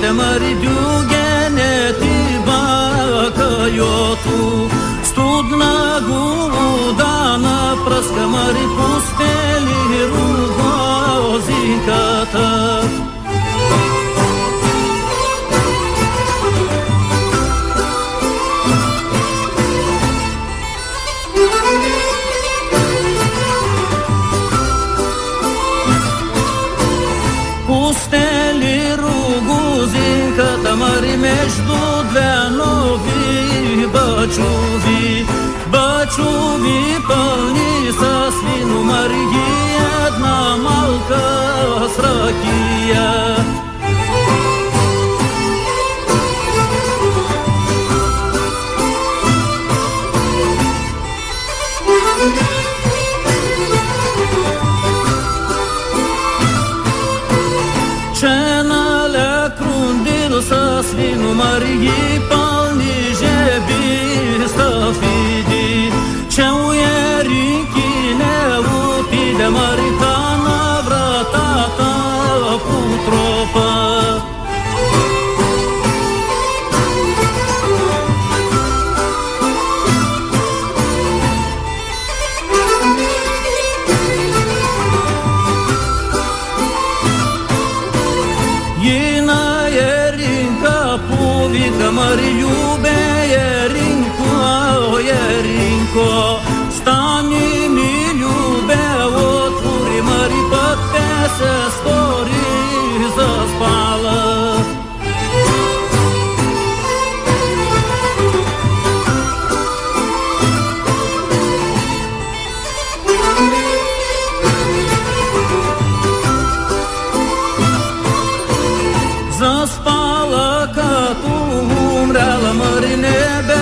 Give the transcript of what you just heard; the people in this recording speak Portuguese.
demar dugeneti bakayotu studna gudana praskamari pusti قمری مشدود و نوی بچووی بچووی پانی ساسوی نمرگی одна малка сракия Thank you. No margi palni žebi stafidi Če u jeriki ne upide marika na vrata kapu tropa Yeah. любі, да Марі любе. Malaka tu humral mërë nebe